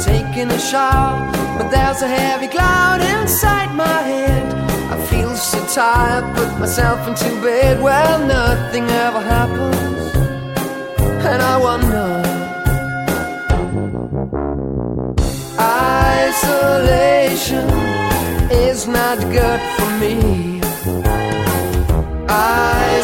taking a shower, but there's a heavy cloud inside my head. I feel so tired, put myself into bed. Well, nothing ever happens, and I wonder. Isolation is not good for me.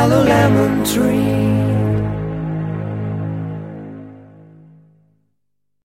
Yellow lemon tree.